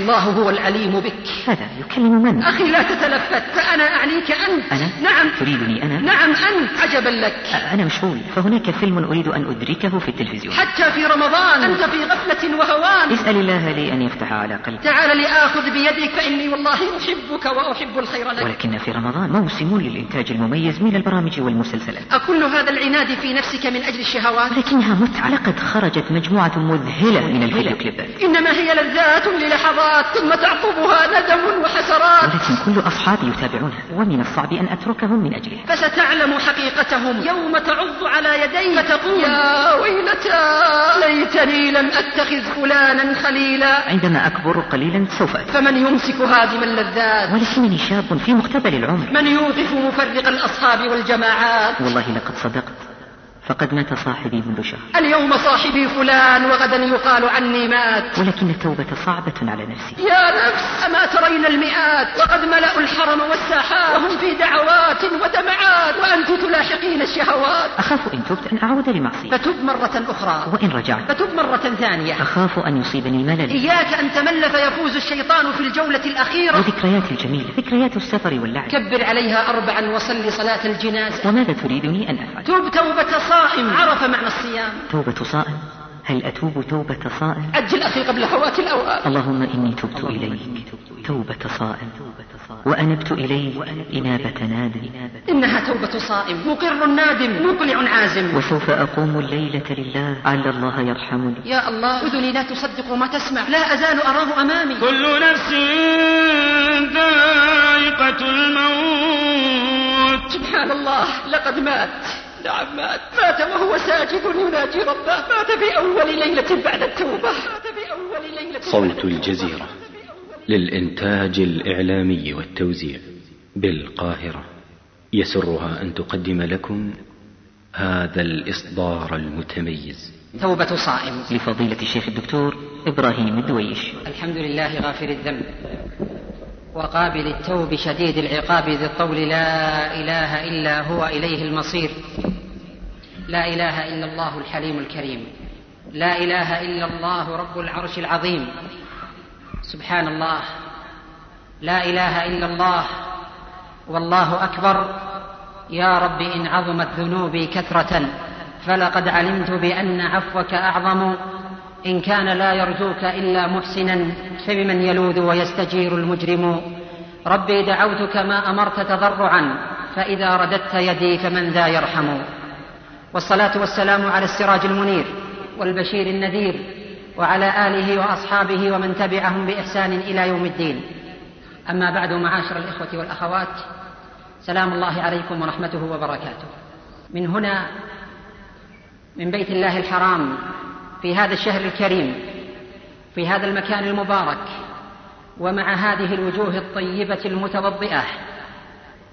الله هو العليم بك. هذا يكلم من؟ أخي لا تتلفت فأنا أعنيك أنت. أنا؟ نعم. تريدني أنا؟ نعم أنت عجبا لك. أنا مشغول. فهناك فيلم أريد أن أدركه في التلفزيون. حتى في رمضان. أنت في غفلة وهوان. اسأل الله لي أن يفتح على قلبي. تعال لآخذ بيدك فإني والله أحبك وأحب الخير لك. ولكن في رمضان موسم للإنتاج المميز من البرامج والمسلسلات. أكل هذا العناد في نفسك من أجل الشهوات؟ ولكنها متعة. لقد خرجت مجموعة مذهلة من الفيديو كليبات. إنما هي لذات للحظات. ثم تعقبها ندم وحسرات. ولكن كل أصحابي يتابعونها ومن الصعب أن أتركهم من أجلها فستعلم حقيقتهم. يوم تعض على يديك فتقول يا ويلتى. ليتني لم أتخذ فلانا خليلا. عندما أكبر قليلا سوف أترك فمن يمسك هادم اللذات؟ ولكنني شاب في مقتبل العمر. من يوقف مفرق الأصحاب والجماعات؟ والله لقد صدقت. فقد مات صاحبي منذ شهر. اليوم صاحبي فلان وغدا يقال عني مات. ولكن التوبة صعبة على نفسي. يا نفس أما ترين المئات؟ وقد ملأوا الحرم والساحات وهم في دعوات ودمعات. وأنت تلاحقين الشهوات. أخاف إن تبت أن أعود لمعصية فتب مرة أخرى. وإن رجعت. فتب مرة ثانية. أخاف أن يصيبني ملل. إياك أن تمل فيفوز الشيطان في الجولة الأخيرة. وذكرياتي الجميلة ذكريات السفر واللعب. كبر عليها أربعا وصل صلاة الجنازة. وماذا تريدني أن أفعل؟ تب توبة صائم. عرف معنى الصيام. توبة صائم. هل أتوب توبة صائم؟ أجل أخي قبل فوات الأوان. اللهم إني تبت إليك. توبة صائم. وأنبت إليك إنابة نادم. إنها توبة صائم. مقر نادم. مقلع عازم. وسوف أقوم الليلة لله. عل الله يرحمني. يا الله أذني لا تصدق ما تسمع. لا أزال أراه أمامي. كل نفس ذائقة الموت. سبحان الله لقد مات. نعم مات مات وهو ساجد يناجي ربه. مات في أول ليلة بعد التوبة. مات في أول ليلة صوت الجزيرة للإنتاج الإعلامي والتوزيع بالقاهرة. يسرها أن تقدم لكم هذا الإصدار المتميز. توبة صائم. لفضيلة الشيخ الدكتور إبراهيم الدويش. الحمد لله غافر الذنب. وقابل التوب شديد العقاب ذي الطول لا إله إلا هو إليه المصير. لا إله إلا الله الحليم الكريم. لا إله إلا الله رب العرش العظيم. سبحان الله. لا إله إلا الله. والله أكبر. يا رب إن عظمت ذنوبي كثرة فلقد علمت بأن عفوك أعظم. إن كان لا يرجوك إلا محسنا فبمن يلوذ ويستجير المجرم؟ ربي دعوتك ما أمرت تضرعا فإذا رددت يدي فمن ذا يرحم؟ والصلاة والسلام على السراج المنير والبشير النذير وعلى آله وأصحابه ومن تبعهم بإحسان إلى يوم الدين. أما بعد معاشر الإخوة والأخوات سلام الله عليكم ورحمته وبركاته. من هنا من بيت الله الحرام في هذا الشهر الكريم في هذا المكان المبارك ومع هذه الوجوه الطيبة المتوضئة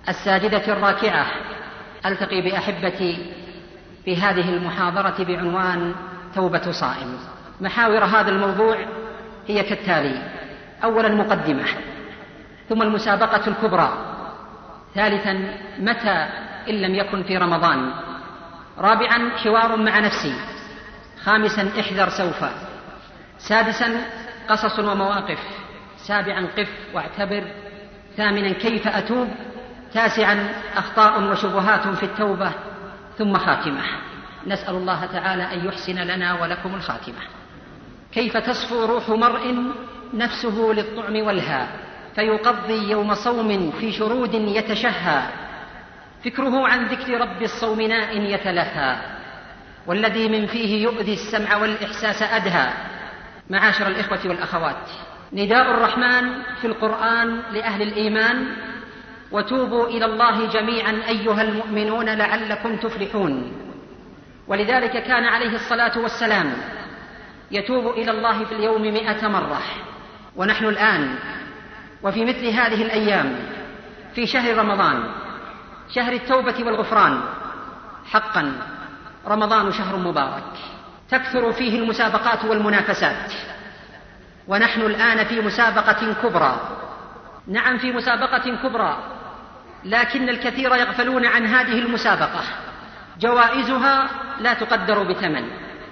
الساجدة الراكعة ألتقي بأحبتي في هذه المحاضرة بعنوان توبة صائم. محاور هذا الموضوع هي كالتالي أولا مقدمة ثم المسابقة الكبرى ثالثا متى إن لم يكن في رمضان رابعا حوار مع نفسي خامسا احذر سوف. سادسا قصص ومواقف. سابعا قف واعتبر. ثامنا كيف أتوب. تاسعا أخطاء وشبهات في التوبة. ثم خاتمة. نسأل الله تعالى أن يحسن لنا ولكم الخاتمة. كيف تصفو روح مرء نفسه للطعم والهاء؟ فيقضي يوم صوم في شرود يتشهى. فكره عن ذكر رب الصوم ناء يتلهى. والذي من فيه يؤذي السمع والإحساس أدهى. معاشر الإخوة والأخوات نداء الرحمن في القرآن لأهل الإيمان وتوبوا إلى الله جميعا أيها المؤمنون لعلكم تفلحون. ولذلك كان عليه الصلاة والسلام يتوب إلى الله في اليوم مئة مرة. ونحن الآن وفي مثل هذه الأيام في شهر رمضان شهر التوبة والغفران حقا رمضان شهر مبارك. تكثر فيه المسابقات والمنافسات. ونحن الآن في مسابقة كبرى. نعم في مسابقة كبرى. لكن الكثير يغفلون عن هذه المسابقة. جوائزها لا تقدر بثمن.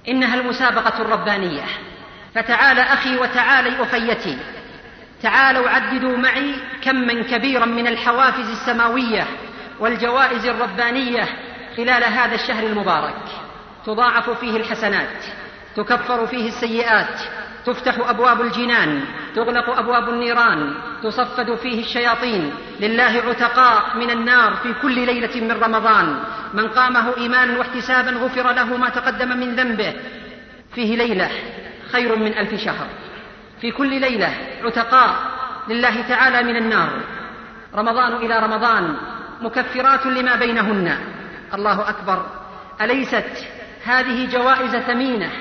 إنها المسابقة الربانية. فتعال أخي وتعالي أخيتي. تعالوا عددوا معي كما كبيرا من الحوافز السماوية والجوائز الربانية خلال هذا الشهر المبارك. تضاعف فيه الحسنات تكفر فيه السيئات تفتح أبواب الجنان تغلق أبواب النيران تصفد فيه الشياطين. لله عتقاء من النار في كل ليلة من رمضان. من قامه إيمانا واحتسابا غفر له ما تقدم من ذنبه. فيه ليلة خير من ألف شهر. في كل ليلة عتقاء لله تعالى من النار. رمضان إلى رمضان مكفرات لما بينهن. الله أكبر. أليست هذه جوائز ثمينة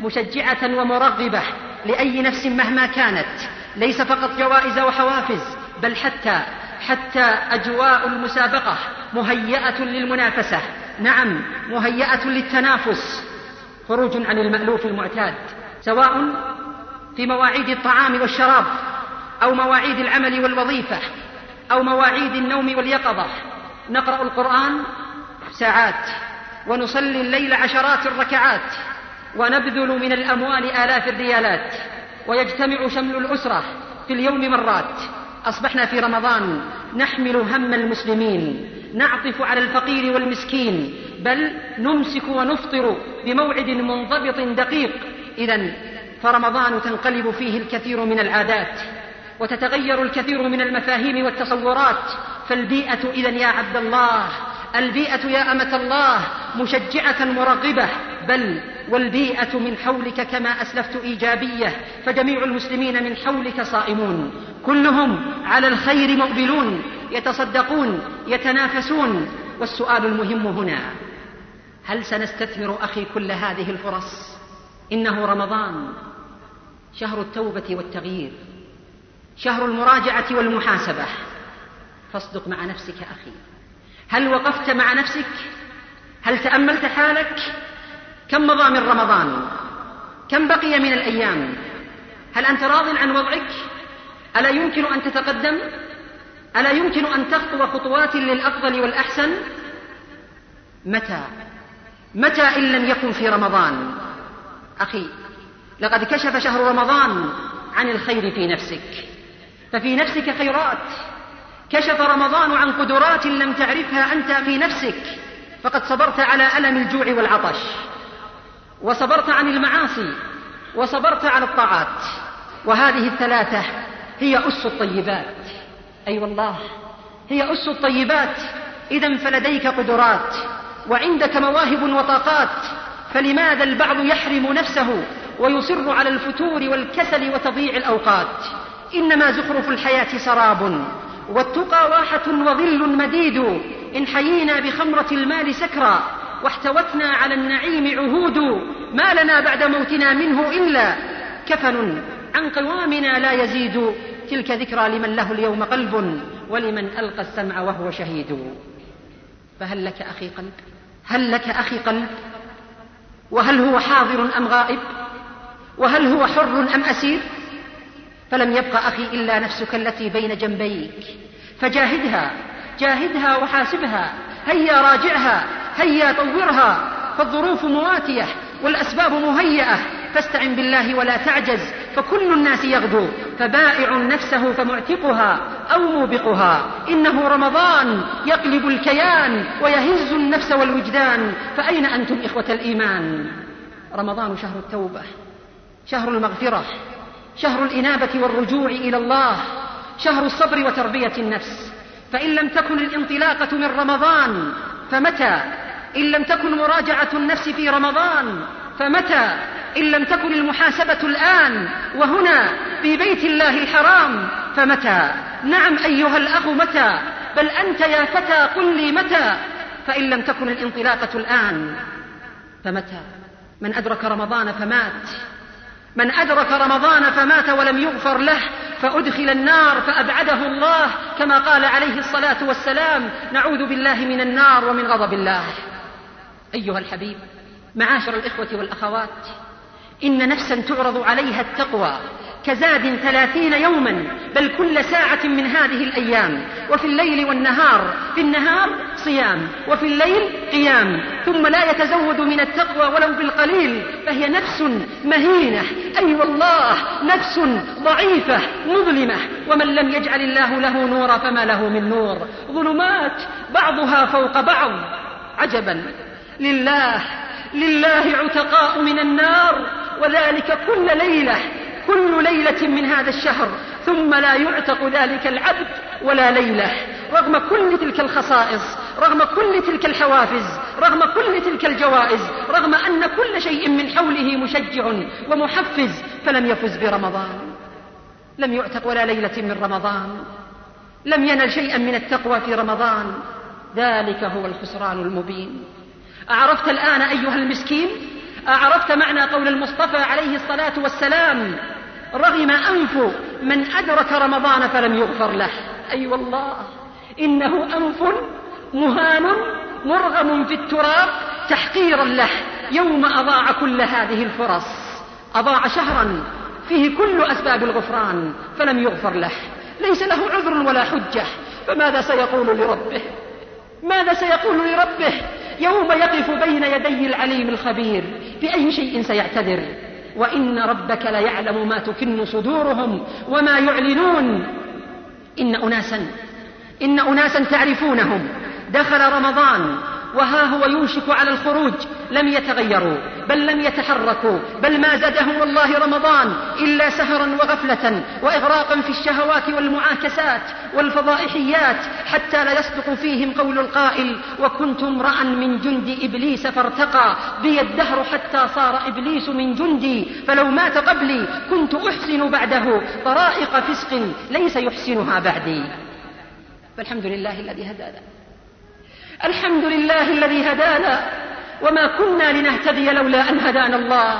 مشجعة ومرغبة لأي نفس مهما كانت؟ ليس فقط جوائز وحوافز بل حتى حتى أجواء المسابقة مهيئة للمنافسة. نعم مهيئة للتنافس. خروج عن المألوف المعتاد سواء في مواعيد الطعام والشراب أو مواعيد العمل والوظيفة أو مواعيد النوم واليقظة. نقرأ القرآن ساعات ونصلي الليل عشرات الركعات ونبذل من الأموال آلاف الريالات ويجتمع شمل الأسرة في اليوم مرات. أصبحنا في رمضان نحمل هم المسلمين نعطف على الفقير والمسكين بل نمسك ونفطر بموعد منضبط دقيق. اذا فرمضان تنقلب فيه الكثير من العادات وتتغير الكثير من المفاهيم والتصورات. فالبيئة اذا يا عبد الله البيئة يا أمة الله مشجعة مرغبه بل والبيئة من حولك كما أسلفت إيجابية فجميع المسلمين من حولك صائمون. كلهم على الخير مقبلون يتصدقون يتنافسون. والسؤال المهم هنا هل سنستثمر أخي كل هذه الفرص؟ إنه رمضان شهر التوبة والتغيير شهر المراجعة والمحاسبة. فاصدق مع نفسك أخي. هل وقفت مع نفسك؟ هل تأملت حالك؟ كم مضى من رمضان؟ كم بقي من الأيام؟ هل أنت راض عن وضعك؟ ألا يمكن أن تتقدم؟ ألا يمكن أن تخطو خطوات للأفضل والأحسن؟ متى؟ متى إن لم يكن في رمضان؟ أخي لقد كشف شهر رمضان عن الخير في نفسك ففي نفسك خيرات. كشف رمضان عن قدرات لم تعرفها أنت في نفسك فقد صبرت على ألم الجوع والعطش. وصبرت عن المعاصي وصبرت على الطاعات. وهذه الثلاثة هي أس الطيبات. أي أيوة والله هي أس الطيبات. إذا فلديك قدرات وعندك مواهب وطاقات فلماذا البعض يحرم نفسه ويصر على الفتور والكسل وتضييع الأوقات؟ إنما زخرف الحياة سراب. والتقى واحة وظل مديد. إن حيينا بخمرة المال سكرا واحتوتنا على النعيم عهود. ما لنا بعد موتنا منه إلا كفن عن قوامنا لا يزيد. تلك ذكرى لمن له اليوم قلب ولمن ألقى السمع وهو شهيد. فهل لك أخي قلب؟ هل لك أخي قلب؟ وهل هو حاضر أم غائب؟ وهل هو حر أم أسير؟ فلم يبق أخي إلا نفسك التي بين جنبيك. فجاهدها جاهدها وحاسبها هيا راجعها هيا طورها. فالظروف مواتية والأسباب مهيئة. فاستعن بالله ولا تعجز فكل الناس يغدو. فبائع نفسه فمعتقها أو موبقها. إنه رمضان يقلب الكيان ويهز النفس والوجدان. فأين أنتم إخوة الإيمان؟ رمضان شهر التوبة شهر المغفرة. شهر الإنابة والرجوع إلى الله شهر الصبر وتربية النفس. فإن لم تكن الانطلاقة من رمضان فمتى؟ إن لم تكن مراجعة النفس في رمضان فمتى؟ إن لم تكن المحاسبة الآن وهنا في بيت الله الحرام فمتى؟ نعم أيها الأخ متى؟ بل أنت يا فتى قل لي متى؟ فإن لم تكن الانطلاقة الآن فمتى؟ من أدرك رمضان فمات. من أدرك رمضان فمات ولم يغفر له فأدخل النار فأبعده الله كما قال عليه الصلاة والسلام نعوذ بالله من النار ومن غضب الله. أيها الحبيب معاشر الإخوة والأخوات إن نفسا تعرض عليها التقوى كزاد ثلاثين يوما بل كل ساعة من هذه الأيام. وفي الليل والنهار في النهار صيام وفي الليل قيام. ثم لا يتزود من التقوى ولو بالقليل فهي نفس مهينة. أي أيوة والله نفس ضعيفة مظلمة. ومن لم يجعل الله له نورا فما له من نور. ظلمات بعضها فوق بعض. عجبا. لله لله عتقاء من النار. وذلك كل ليلة. كل ليلة من هذا الشهر ثم لا يعتق ذلك العبد ولا ليلة. رغم كل تلك الخصائص رغم كل تلك الحوافز رغم كل تلك الجوائز رغم أن كل شيء من حوله مشجع ومحفز فلم يفز برمضان. لم يعتق ولا ليلة من رمضان. لم ينل شيئا من التقوى في رمضان. ذلك هو الخسران المبين. أعرفت الآن أيها المسكين؟ أعرفت معنى قول المصطفى عليه الصلاة والسلام رغم أنف من أدرك رمضان فلم يغفر له. أي أيوة والله إنه أنف مهان مرغم في التراب تحقيرا له يوم أضاع كل هذه الفرص. أضاع شهرا فيه كل أسباب الغفران فلم يغفر له. ليس له عذر ولا حجة. فماذا سيقول لربه؟ ماذا سيقول لربه؟ يوم يقف بين يدي العليم الخبير. بأي شيء سيعتذر؟ وإن ربك ليعلم ما تكن صدورهم وما يعلنون. إن أناسا إن أناسا تعرفونهم. دخل رمضان. وها هو يوشك على الخروج. لم يتغيروا بل لم يتحركوا بل ما زادهم والله رمضان إلا سهرا وغفلة وإغراقا في الشهوات والمعاكسات والفضائحيات حتى لا يصدق فيهم قول القائل وكنت امرأ من جند إبليس فارتقى بي الدهر حتى صار إبليس من جندي فلو مات قبلي كنت أحسن بعده طرائق فسق ليس يحسنها بعدي. فالحمد لله الذي هدانا. الحمد لله الذي هدانا وما كنا لنهتدي لولا أن هدانا الله.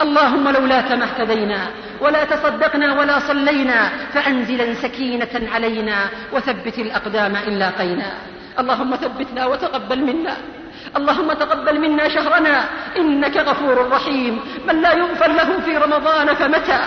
اللهم لولاك ما اهتدينا ولا تصدقنا ولا صلينا فأنزلا سكينة علينا وثبت الأقدام إن لاقينا اللهم ثبتنا وتقبل منا. اللهم تقبل منا شهرنا إنك غفور رحيم. من لا يغفر له في رمضان فمتى؟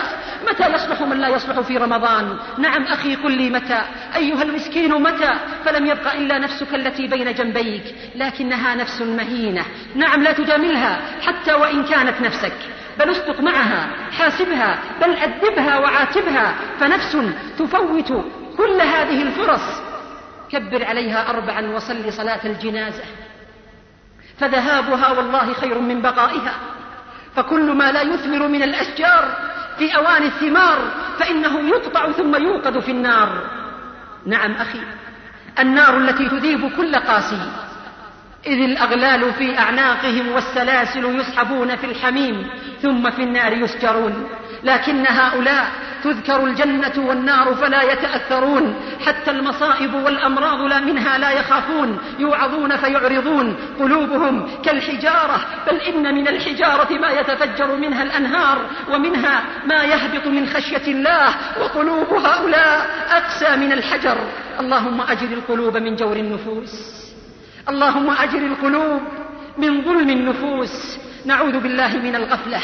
متى يصلح من لا يصلح في رمضان؟ نعم أخي قل لي متى؟ أيها المسكين متى؟ فلم يبق إلا نفسك التي بين جنبيك لكنها نفس مهينة. نعم لا تجاملها حتى وإن كانت نفسك. بل اصدق معها حاسبها بل أدبها وعاتبها. فنفس تفوت كل هذه الفرص. كبر عليها أربعا وصل صلاة الجنازة. فذهابها والله خير من بقائها. فكل ما لا يثمر من الأشجار في أوان الثمار فإنه يقطع ثم يوقد في النار. نعم أخي النار التي تذيب كل قاسي. إذ الأغلال في أعناقهم والسلاسل يسحبون في الحميم ثم في النار يسجرون. لكن هؤلاء تذكر الجنة والنار فلا يتأثرون حتى المصائب والأمراض لا منها لا يخافون يوعظون فيعرضون قلوبهم كالحجارة بل إن من الحجارة ما يتفجر منها الأنهار ومنها ما يهبط من خشية الله وقلوب هؤلاء أقسى من الحجر. اللهم أجر القلوب من جور النفوس. اللهم أجر القلوب من ظلم النفوس. نعوذ بالله من الغفلة.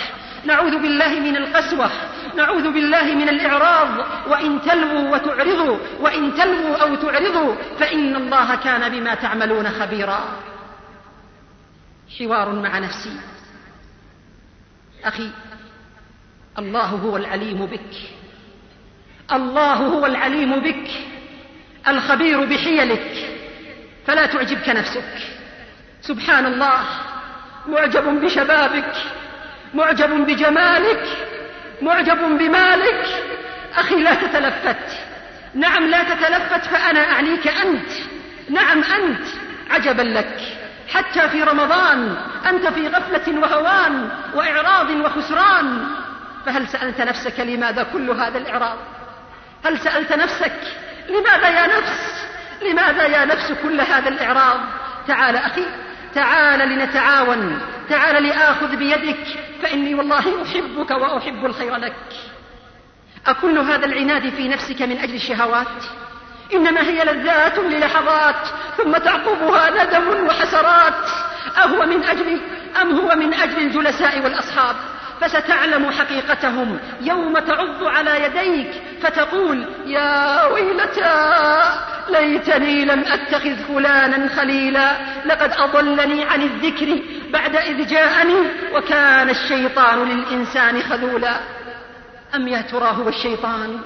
نعوذ بالله من القسوة نعوذ بالله من الإعراض. وإن تلووا وتعرضوا وإن تلووا أو تعرضوا فإن الله كان بما تعملون خبيرا. حوار مع نفسي. أخي الله هو العليم بك. الله هو العليم بك. الخبير بحيلك. فلا تعجبك نفسك. سبحان الله معجب بشبابك. معجب بجمالك معجب بمالك. أخي لا تتلفت. نعم لا تتلفت فأنا أعنيك أنت. نعم أنت. عجبا لك. حتى في رمضان أنت في غفلة وهوان وإعراض وخسران. فهل سألت نفسك لماذا كل هذا الإعراض؟ هل سألت نفسك لماذا يا نفس؟ لماذا يا نفس كل هذا الإعراض؟ تعال أخي. تعال لنتعاون. تعال لآخذ بيدك. فإني والله أحبك وأحب الخير لك. أكل هذا العناد في نفسك من أجل الشهوات؟ إنما هي لذات للحظات ثم تعقبها ندم وحسرات. أهو من أجلي أم هو من أجل الجلساء والأصحاب؟ فستعلم حقيقتهم. يوم تعض على يديك فتقول يا ويلتى ليتني لم أتخذ فلانا خليلا. لقد أضلني عن الذكر بعد إذ جاءني وكان الشيطان للإنسان خذولا. أم يا ترى هو الشيطان؟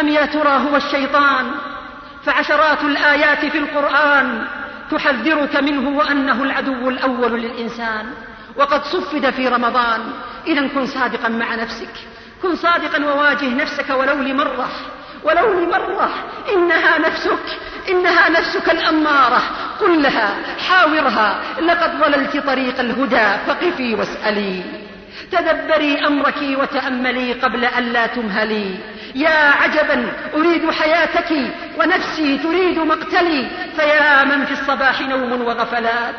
أم يا ترى هو الشيطان؟ فعشرات الآيات في القرآن تحذرك منه وأنه العدو الأول للإنسان. وقد صفد في رمضان. اذا كن صادقا مع نفسك. كن صادقا وواجه نفسك ولو لمرة. ولو لمرة إنها نفسك إنها نفسك الأمارة. قل لها حاورها لقد ضللت طريق الهدى فقفي واسألي. تدبري أمرك وتأملي قبل أن لا تمهلي. يا عجبا أريد حياتك ونفسي تريد مقتلي. فيا من في الصباح نوم وغفلات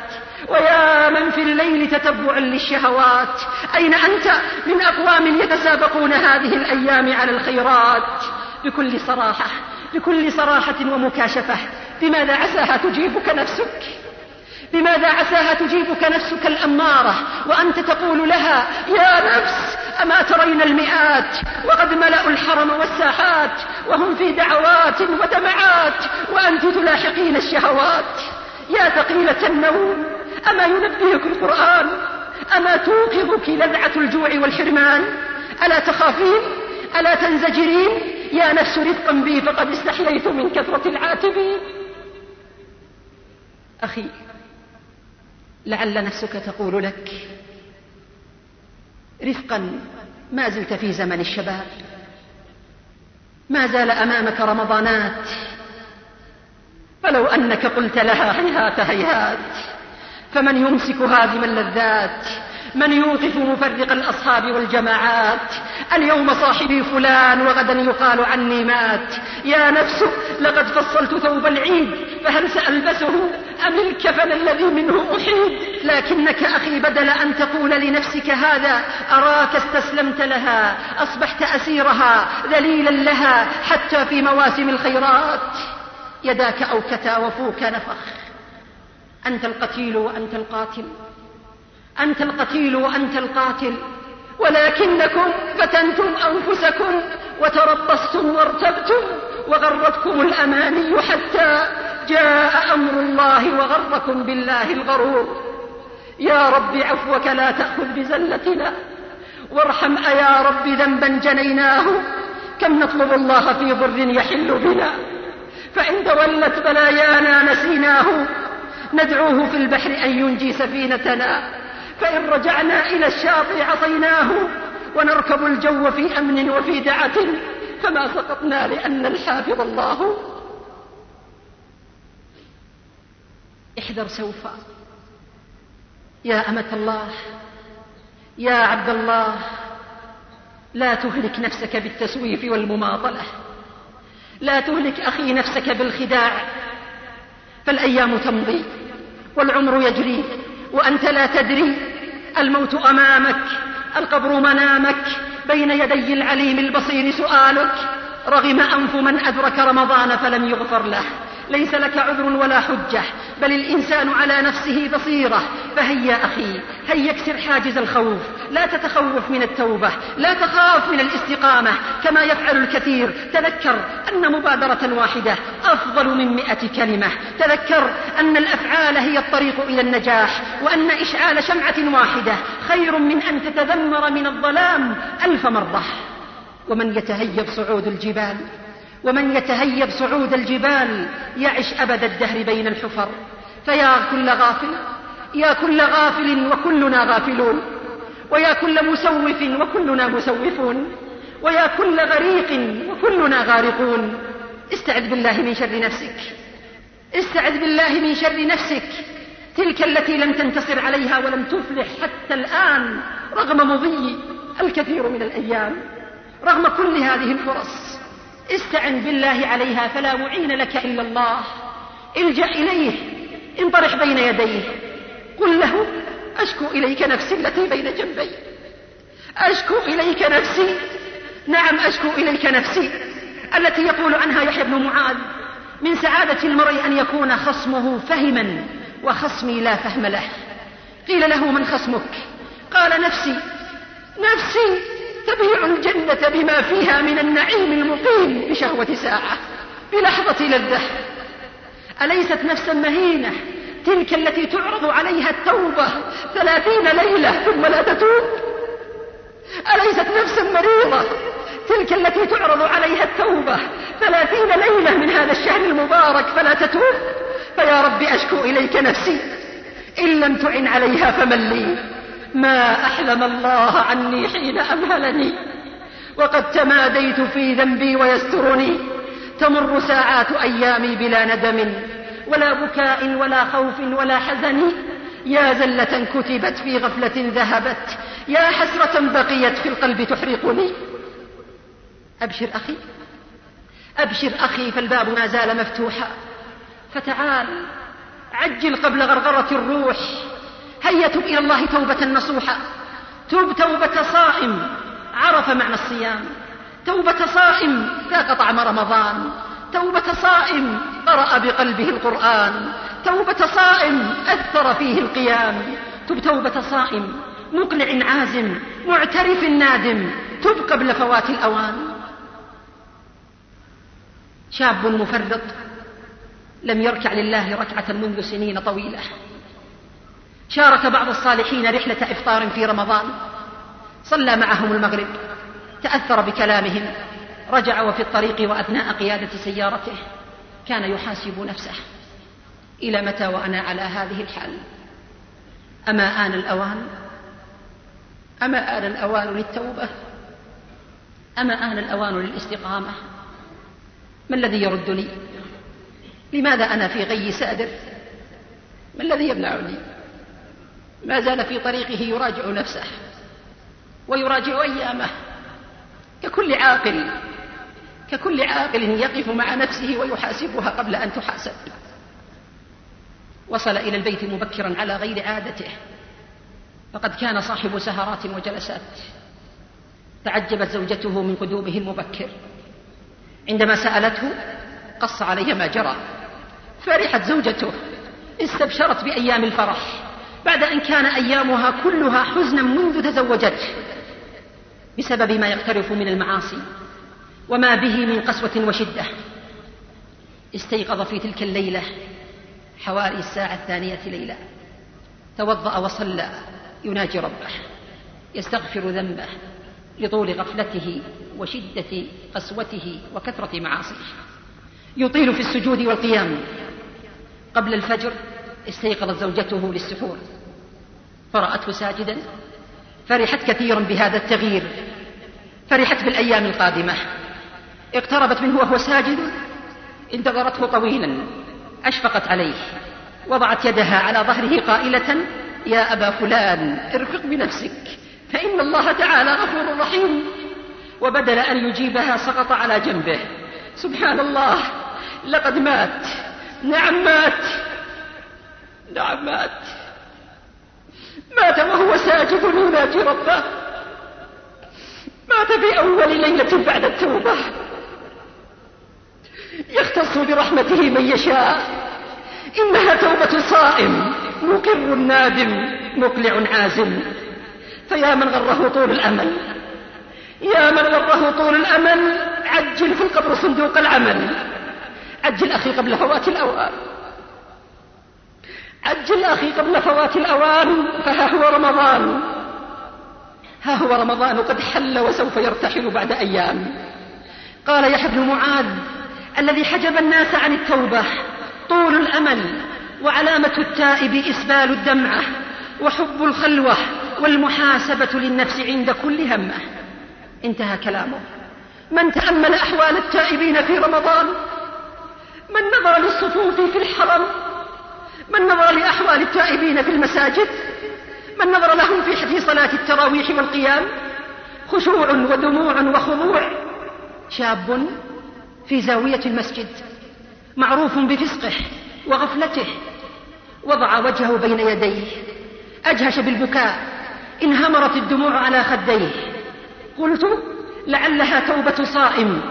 ويا من في الليل تتبع للشهوات. أين أنت؟ من أقوام يتسابقون هذه الأيام على الخيرات. بكل صراحة بكل صراحة ومكاشفة. بماذا عساها تجيبك نفسك؟ بماذا عساها تجيبك نفسك الأمارة؟ وأنت تقول لها يا نفس أما ترين المئات؟ وقد ملأوا الحرم والساحات وهم في دعوات ودمعات وأنت تلاحقين الشهوات. يا ثقيلة النوم أما ينبهك القرآن؟ أما توقظك لذعة الجوع والحرمان؟ ألا تخافين؟ ألا تنزجرين؟ يا نفس رفقا بي فقد استحييت من كثرة العاتبين أخي لعل نفسك تقول لك رفقا ما زلت في زمن الشباب. ما زال أمامك رمضانات. فلو أنك قلت لها هيهات هيهات فمن يمسك هادم اللذات؟ من يوقف مفرق الأصحاب والجماعات؟ اليوم صاحبي فلان وغدا يقال عني مات. يا نفس لقد فصلت ثوب العيد فهل سألبسه؟ أم الكفن الذي منه أحيد؟ لكنك أخي بدل أن تقول لنفسك هذا أراك استسلمت لها أصبحت أسيرها ذليلا لها حتى في مواسم الخيرات. يداك أوكتا وفوك نفخ. أنت القتيل وأنت القاتل. أنت القتيل وأنت القاتل ولكنكم فتنتم أنفسكم وتربصتم وارتبتم وغرتكم الأماني حتى جاء أمر الله وغركم بالله الغرور. يا رب عفوك لا تأخذ بزلتنا وارحم أيا رب ذنبا جنيناه كم نطلب الله في ضر يحل بنا. فإن تولت بلايانا نسيناه ندعوه في البحر أن ينجي سفينتنا. فإن رجعنا إلى الشاطئ عصيناه ونركب الجو في أمن وفي دعة فما سقطنا لأن الحافظ الله. احذر سوف. يا أمة الله يا عبد الله لا تهلك نفسك بالتسويف والمماطلة. لا تهلك أخي نفسك بالخداع. فالأيام تمضي والعمر يجري وأنت لا تدري الموت أمامك القبر منامك بين يدي العليم البصير سؤالك رغم أنف من أدرك رمضان فلم يغفر له. ليس لك عذر ولا حجة بل الإنسان على نفسه بصيرة. فهيا أخي هيا اكسر حاجز الخوف. لا تتخوف من التوبة لا تخاف من الاستقامة. كما يفعل الكثير تذكر أن مبادرة واحدة أفضل من مئة كلمة. تذكر أن الأفعال هي الطريق إلى النجاح وأن إشعال شمعة واحدة خير من أن تتذمر من الظلام ألف مرة. ومن يتهيب صعود الجبال؟ ومن يتهيب صعود الجبال يعش أبد الدهر بين الحفر. فيا كل غافل يا كل غافل وكلنا غافلون. ويا كل مسوف وكلنا مسوفون. ويا كل غريق وكلنا غارقون. استعذ بالله من شر نفسك. استعذ بالله من شر نفسك. تلك التي لم تنتصر عليها ولم تفلح حتى الآن رغم مضي الكثير من الأيام. رغم كل هذه الفرص. استعن بالله عليها فلا معين لك إلا الله. الجأ إليه انطرح بين يديه. قل له أشكو إليك نفسي التي بين جنبي. أشكو إليك نفسي نعم أشكو إليك نفسي التي يقول عنها يحيى بن معاذ. من سعادة المرء أن يكون خصمه فهما وخصمي لا فهم له. قيل له من خصمك؟ قال نفسي. نفسي! تبيع الجنة بما فيها من النعيم المقيم بشهوة ساعة بلحظة لذة. أليست نفسا مهينة؟ تلك التي تعرض عليها التوبة ثلاثين ليلة ثم لا تتوب؟ أليست نفسا مريضة؟ تلك التي تعرض عليها التوبة ثلاثين ليلة من هذا الشهر المبارك فلا تتوب؟ فيا رب أشكو إليك نفسي إن لم تعن عليها فمن لي. ما أحلم الله عني حين أمهلني وقد تماديت في ذنبي ويسترني تمر ساعات أيامي بلا ندم. ولا بكاء ولا خوف ولا حزن. يا زلة كتبت في غفلة ذهبت. يا حسرة بقيت في القلب تحرقني. أبشر أخي. أبشر أخي فالباب ما زال مفتوحا. فتعال عجل قبل غرغرة الروح. هيا تب إلى الله توبة نصوحة. تب توبة صائم. عرف معنى الصيام. توبة صائم. ذاق طعم رمضان. توبة صائم. قرأ بقلبه القرآن. توبة صائم. أثر فيه القيام. تب توبة صائم. مقلع عازم. معترف نادم. تب قبل فوات الأوان. شاب مفرط. لم يركع لله ركعة منذ سنين طويلة. شارك بعض الصالحين رحلة إفطار في رمضان. صلى معهم المغرب. تأثر بكلامهم. رجع وفي الطريق وأثناء قيادة سيارته. كان يحاسب نفسه. إلى متى وأنا على هذه الحال؟ أما آن الأوان؟ أما آن الأوان للتوبة؟ أما آن الأوان للاستقامة؟ ما الذي يرد لي؟ لماذا أنا في غي سادر؟ ما الذي يمنعني؟ ما زال في طريقه يراجع نفسه ويراجع أيامه. ككل عاقل ككل عاقل يقف مع نفسه ويحاسبها قبل أن تحاسب. وصل إلى البيت مبكرا على غير عادته. فقد كان صاحب سهرات وجلسات. تعجبت زوجته من قدومه المبكر. عندما سألته قص عليها ما جرى. فرحت زوجته استبشرت بأيام الفرح. بعد أن كان أيامها كلها حزنا منذ تزوجته بسبب ما يقترف من المعاصي وما به من قسوة وشدة. استيقظ في تلك الليلة حوالي الساعة الثانية ليلة. توضأ وصلى يناجي ربه يستغفر ذنبه لطول غفلته وشدة قسوته وكثرة معاصيه. يطيل في السجود والقيام قبل الفجر استيقظت زوجته للسحور. فرأته ساجدا. فرحت كثيرا بهذا التغيير. فرحت بالأيام القادمة. اقتربت منه وهو ساجد. انتظرته طويلا. أشفقت عليه. وضعت يدها على ظهره قائلة يا أبا فلان ارفق بنفسك. فإن الله تعالى غفور رحيم. وبدل أن يجيبها سقط على جنبه. سبحان الله لقد مات. نعم مات. نعم مات. مات وهو ساجد يناجي ربه. مات في أول ليلة بعد التوبة. يختص برحمته من يشاء. إنها توبة صائم مقر نادم مقلع عازم. فيا من غره طول الأمل. يا من غره طول الأمل عجل في القبر صندوق العمل. عجل أخي قبل فوات الأوان. عجل أخي قبل فوات الأوان فها هو رمضان. ها هو رمضان قد حل وسوف يرتحل بعد أيام. قال يحيى بن معاذ الذي حجب الناس عن التوبة طول الأمل وعلامة التائب إسبال الدمعة وحب الخلوة والمحاسبة للنفس عند كل همة. انتهى كلامه. من تأمل أحوال التائبين في رمضان؟ من نظر للصفوف في الحرم؟ من نظر لأحوال التائبين في المساجد من نظر لهم في في صلاة التراويح والقيام خشوع ودموع وخضوع. شاب في زاوية المسجد معروف بفسقه وغفلته وضع وجهه بين يديه أجهش بالبكاء انهمرت الدموع على خديه. قلت لعلها توبة صائم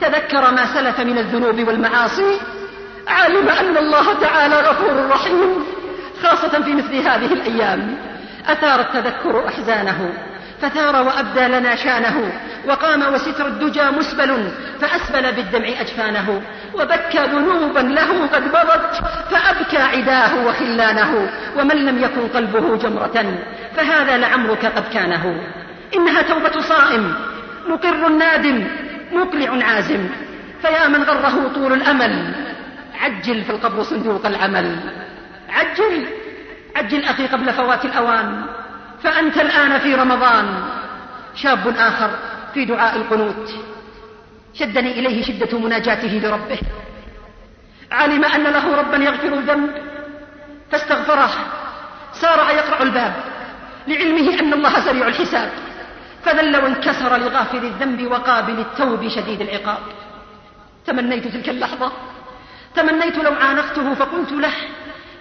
تذكر ما سلف من الذنوب والمعاصي علم أن الله تعالى غفور رحيم خاصة في مثل هذه الأيام. أثار التذكر أحزانه فثار وأبدى لنا شانه وقام وستر الدجى مسبل فأسبل بالدمع أجفانه وبكى ذنوبا له قد مضت فأبكى عداه وخلانه ومن لم يكن قلبه جمرة فهذا لعمرك قد كانه. إنها توبة صائم مقر نادم مقلع عازم فيا من غره طول الأمل. عجل في القبر صندوق العمل. عجل! عجل أخي قبل فوات الأوان. فأنت الآن في رمضان. شاب آخر في دعاء القنوت. شدني إليه شدة مناجاته لربه. علم أن له ربا يغفر الذنب. فاستغفره. سارع يقرع الباب. لعلمه أن الله سريع الحساب. فذل وانكسر لغافر الذنب وقابل التوب شديد العقاب. تمنيت تلك اللحظة. تمنيت لو عانقته فقلت له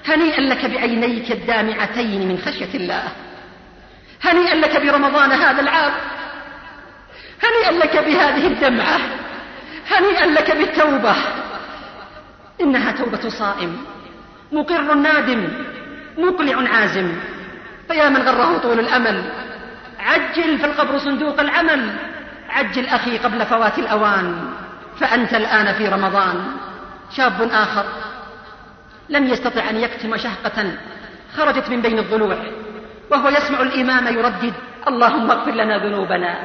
هنيئا لك بعينيك الدامعتين من خشية الله. هنيئا لك برمضان هذا العام. هنيئا لك بهذه الدمعة. هنيئا لك بالتوبة. إنها توبة صائم مقر نادم مقلع عازم. فيا من غره طول الأمل. عجل في القبر صندوق العمل. عجل أخي قبل فوات الأوان. فأنت الآن في رمضان. شاب آخر لم يستطع أن يكتم شهقة خرجت من بين الضلوع وهو يسمع الإمام يردد اللهم اغفر لنا ذنوبنا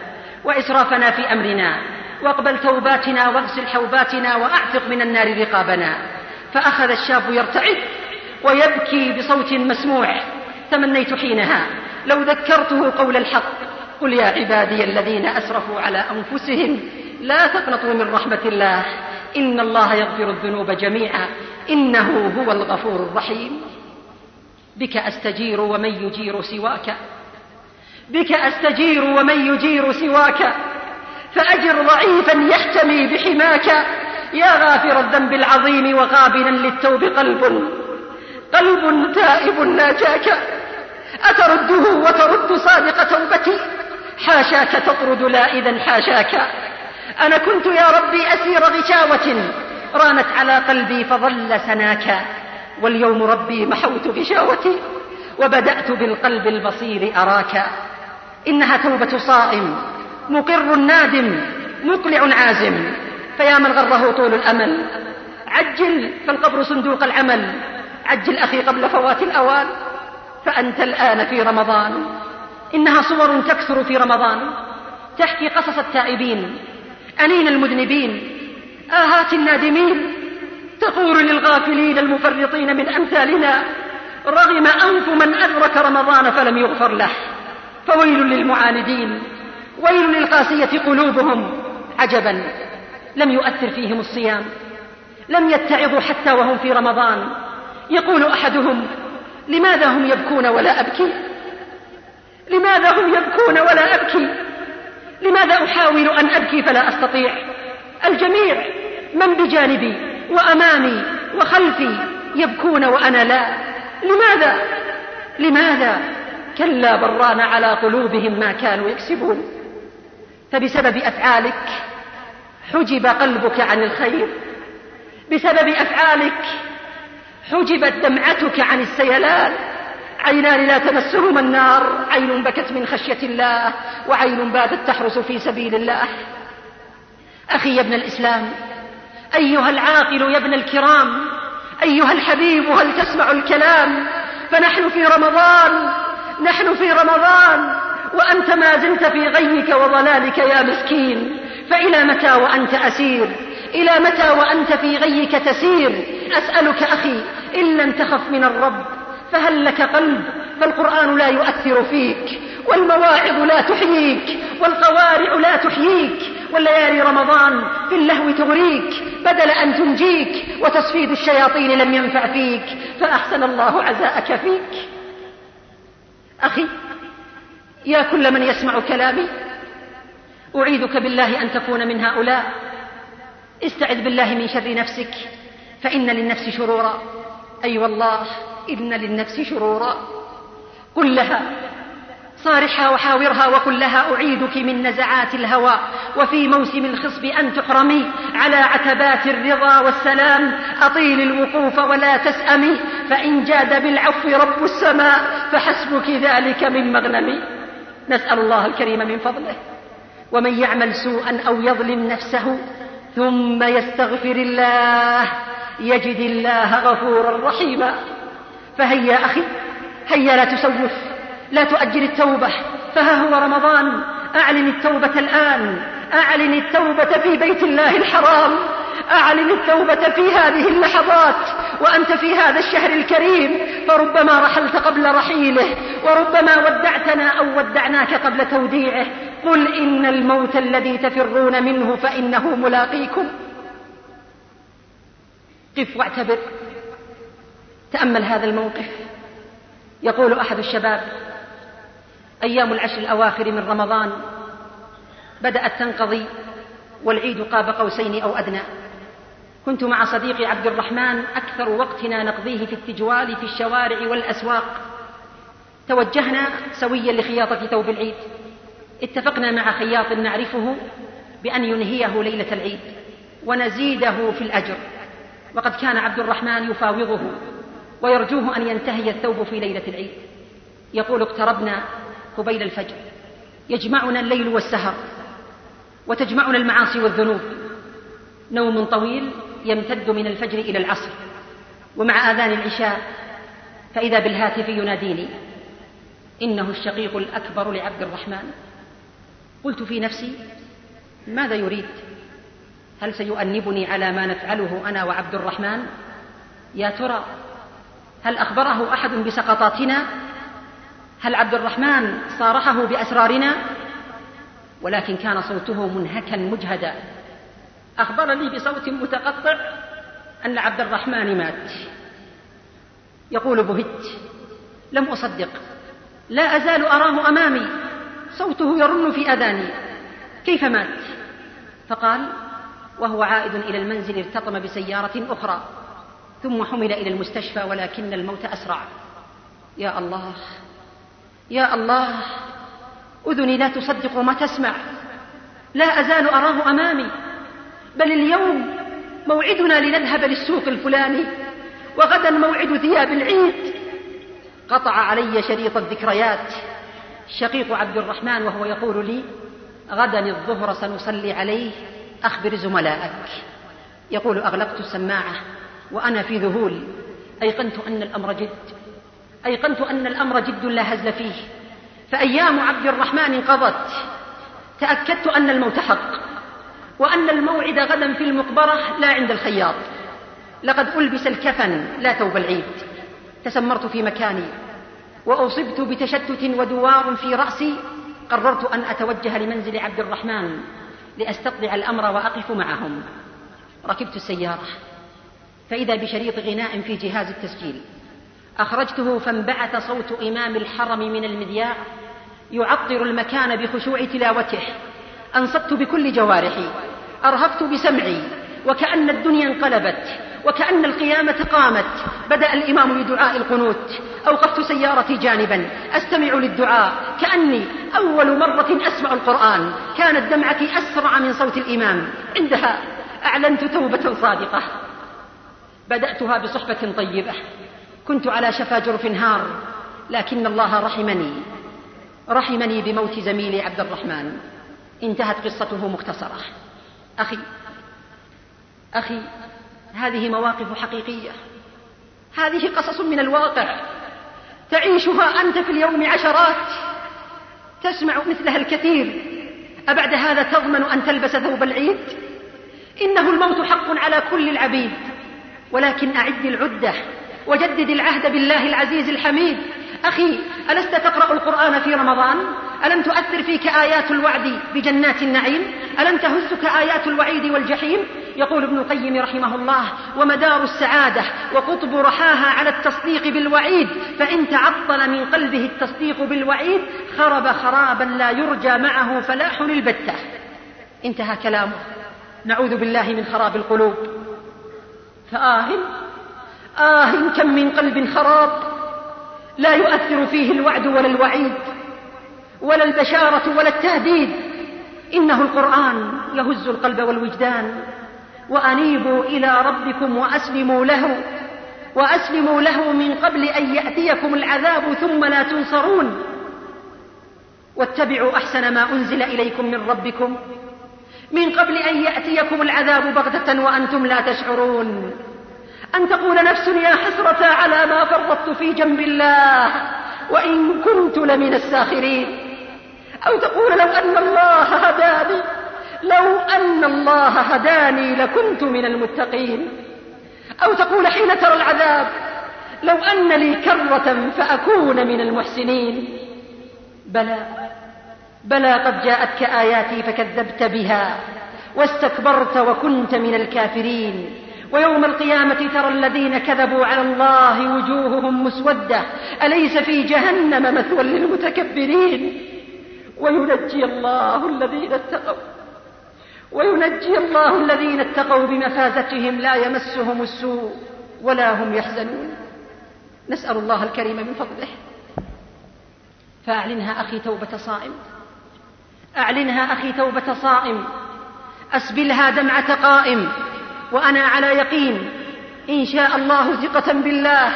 وإسرافنا في أمرنا واقبل توباتنا واغسل حوباتنا وأعتق من النار رقابنا. فأخذ الشاب يرتعد ويبكي بصوت مسموع تمنيت حينها لو ذكرته قول الحق قل يا عبادي الذين أسرفوا على أنفسهم لا تقنطوا من رحمة الله إن الله يغفر الذنوب جميعا. إنه هو الغفور الرحيم. بك أستجير ومن يجير سواك. بك أستجير ومن يجير سواك. فأجر ضعيفا يحتمي بحماك. يا غافر الذنب العظيم وغابنا للتوب قلب. قلب تائب ناجاك أترده وترد صادق توبتي. حاشاك تطرد لا إذا حاشاك. أنا كنت يا ربي أسير غشاوة رانت على قلبي فظل سناك واليوم ربي محوت غشاوتي وبدأت بالقلب البصير أراك إنها توبة صائم مقر نادم مقلع عازم. فيا من غره طول الأمل عجل فالقبر صندوق العمل عجل أخي قبل فوات الأوان. فأنت الآن في رمضان إنها صور تكثر في رمضان تحكي قصص التائبين. أنين المذنبين؟ آهات النادمين. تقول للغافلين المفرطين من أمثالنا رغم أنف من أدرك رمضان فلم يغفر له. فويل للمعاندين ويل للقاسية قلوبهم. عجبا لم يؤثر فيهم الصيام. لم يتعظوا حتى وهم في رمضان. يقول أحدهم لماذا هم يبكون ولا أبكي؟ لماذا هم يبكون ولا أبكي؟ لماذا أحاول أن أبكي فلا أستطيع؟ الجميع من بجانبي وأمامي وخلفي يبكون وأنا لا. لماذا؟ لماذا؟ كلا بران على قلوبهم ما كانوا يكسبون. فبسبب أفعالك حجب قلبك عن الخير. بسبب أفعالك حجبت دمعتك عن السيلان. عينان لا تمسهما النار. عين بكت من خشية الله وعين باتت تحرس في سبيل الله. أخي يا ابن الإسلام أيها العاقل يا ابن الكرام أيها الحبيب هل تسمع الكلام؟ فنحن في رمضان نحن في رمضان وأنت ما زلت في غيك وضلالك يا مسكين. فإلى متى وأنت أسير؟ إلى متى وأنت في غيك تسير؟ أسألك أخي إن لم تخف من الرب. فهل لك قلب؟ فالقرآن لا يؤثر فيك والمواعظ لا تحييك والقوارع لا تحييك والليالي رمضان في اللهو تغريك بدل أن تنجيك وتصفيد الشياطين لم ينفع فيك فأحسن الله عزاءك فيك. أخي يا كل من يسمع كلامي أعيذك بالله أن تكون من هؤلاء. استعذ بالله من شر نفسك فإن للنفس شرورا. أي أيوة والله إن للنفس شرورا. قل لها صارحها وحاورها وقل لها أعيدك من نزعات الهوى. وفي موسم الخصب أن تحرمي على عتبات الرضا والسلام. أطيل الوقوف ولا تسأمي. فإن جاد بالعفو رب السماء فحسبك ذلك من مغنمي. نسأل الله الكريم من فضله. ومن يعمل سوءا أو يظلم نفسه ثم يستغفر الله يجد الله غفورا رحيما. فهيا أخي هيا لا تسوف لا تؤجل التوبة فها هو رمضان أعلن التوبة الآن أعلن التوبة في بيت الله الحرام أعلن التوبة في هذه اللحظات وأنت في هذا الشهر الكريم فربما رحلت قبل رحيله وربما ودعتنا أو ودعناك قبل توديعه. قل إن الموت الذي تفرون منه فإنه ملاقيكم. قف واعتبر. تأمل هذا الموقف. يقول أحد الشباب أيام العشر الأواخر من رمضان بدأت تنقضي والعيد قاب قوسين أو أدنى. كنت مع صديقي عبد الرحمن أكثر وقتنا نقضيه في التجوال في الشوارع والأسواق. توجهنا سويا لخياطة ثوب العيد. اتفقنا مع خياط نعرفه بأن ينهيه ليلة العيد ونزيده في الأجر. وقد كان عبد الرحمن يفاوضه. ويرجوه أن ينتهي الثوب في ليلة العيد. يقول اقتربنا قبيل الفجر. يجمعنا الليل والسهر وتجمعنا المعاصي والذنوب. نوم طويل يمتد من الفجر إلى العصر. ومع آذان العشاء فإذا بالهاتف يناديني. إنه الشقيق الأكبر لعبد الرحمن. قلت في نفسي ماذا يريد؟ هل سيؤنبني على ما نفعله أنا وعبد الرحمن؟ يا ترى هل أخبره أحد بسقطاتنا؟ هل عبد الرحمن صارحه بأسرارنا؟ ولكن كان صوته منهكا مجهدا. أخبرني بصوت متقطع أن عبد الرحمن مات. يقول بهت لم أصدق. لا أزال أراه أمامي. صوته يرن في أذاني. كيف مات؟ فقال وهو عائد إلى المنزل ارتطم بسيارة أخرى. ثم حمل إلى المستشفى ولكن الموت أسرع. يا الله يا الله أذني لا تصدق ما تسمع. لا أزال أراه أمامي. بل اليوم موعدنا لنذهب للسوق الفلاني وغدا موعد ثياب العيد. قطع علي شريط الذكريات. شقيق عبد الرحمن وهو يقول لي غدا الظهر سنصلي عليه أخبر زملائك. يقول أغلقت السماعة. وأنا في ذهول أيقنت أن الأمر جد. أيقنت أن الأمر جد لا هزل فيه. فأيام عبد الرحمن انقضت. تأكدت أن الموت حق. وأن الموعد غدا في المقبرة لا عند الخياط. لقد ألبس الكفن لا ثوب العيد. تسمرت في مكاني. وأصبت بتشتت ودوار في رأسي. قررت أن أتوجه لمنزل عبد الرحمن لأستطلع الأمر وأقف معهم. ركبت السيارة. فإذا بشريط غناء في جهاز التسجيل. أخرجته فانبعث صوت إمام الحرم من المذياع يعطر المكان بخشوع تلاوته. أنصت بكل جوارحي. أرهقت بسمعي. وكأن الدنيا انقلبت. وكأن القيامة قامت. بدأ الإمام بدعاء القنوت. أوقفت سيارتي جانبا. أستمع للدعاء. كأني أول مرة أسمع القرآن. كانت دمعتي أسرع من صوت الإمام. عندها أعلنت توبة صادقة. بدأتها بصحبة طيبة. كنت على شفا جرف هار لكن الله رحمني. رحمني بموت زميلي عبد الرحمن. انتهت قصته مختصرة. أخي أخي هذه مواقف حقيقية. هذه قصص من الواقع. تعيشها أنت في اليوم عشرات. تسمع مثلها الكثير. أبعد هذا تضمن أن تلبس ثوب العيد؟ إنه الموت حق على كل العبيد. ولكن أعد العدة وجدد العهد بالله العزيز الحميد. أخي ألست تقرأ القرآن في رمضان؟ ألم تؤثر فيك آيات الوعد بجنات النعيم؟ ألم تهزك آيات الوعيد والجحيم؟ يقول ابن القيم رحمه الله ومدار السعادة وقطب رحاها على التصديق بالوعيد فإن تعطل من قلبه التصديق بالوعيد خرب خرابا لا يرجى معه فلاح البتة انتهى كلامه. نعوذ بالله من خراب القلوب. فآه آه كم من قلب خراب لا يؤثر فيه الوعد ولا الوعيد ولا البشارة ولا التهديد. إنه القرآن يهز القلب والوجدان. وأنيبوا إلى ربكم وأسلموا له وأسلموا له من قبل أن يأتيكم العذاب ثم لا تنصرون. واتبعوا أحسن ما أنزل إليكم من ربكم. من قبل أن يأتيكم العذاب بغتة وأنتم لا تشعرون. أن تقول نفس يا حسرة على ما فرطت في جنب الله وإن كنت لمن الساخرين. أو تقول لو أن الله هداني لو أن الله هداني لكنت من المتقين. أو تقول حين ترى العذاب لو أن لي كرة فأكون من المحسنين. بلى. بلى قد جاءتك آياتي فكذبت بها واستكبرت وكنت من الكافرين. ويوم القيامة ترى الذين كذبوا على الله وجوههم مسودة. أليس في جهنم مثوى للمتكبرين؟ وينجي الله الذين اتقوا. وينجي الله الذين اتقوا بمفازتهم لا يمسهم السوء ولا هم يحزنون. نسأل الله الكريم من فضله. فأعلنها أخي توبة صائم. أعلنها أخي توبة صائم. أسبلها دمعة قائم. وأنا على يقين. إن شاء الله ثقة بالله.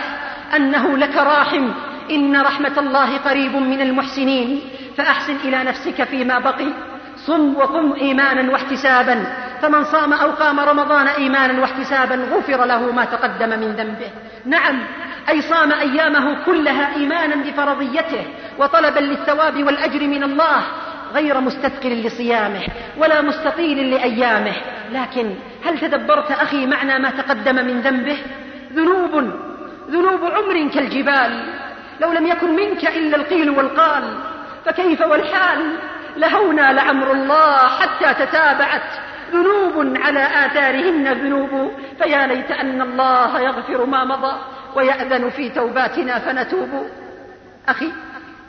أنه لك راحم. إن رحمة الله قريب من المحسنين. فأحسن إلى نفسك فيما بقي. صم وقم إيمانا واحتسابا. فمن صام أو قام رمضان إيمانا واحتسابا غفر له ما تقدم من ذنبه. نعم. أي صام أيامه كلها إيمانا بفرضيته. وطلبا للثواب والأجر من الله. غير مستثقل لصيامه ولا مستطيل لأيامه. لكن هل تدبرت أخي معنى ما تقدم من ذنبه؟ ذنوب ذنوب عمر كالجبال. لو لم يكن منك إلا القيل والقال فكيف والحال؟ لهونا لعمر الله حتى تتابعت. ذنوب على آثارهن ذنوب فيا ليت أن الله يغفر ما مضى ويأذن في توباتنا فنتوب. أخي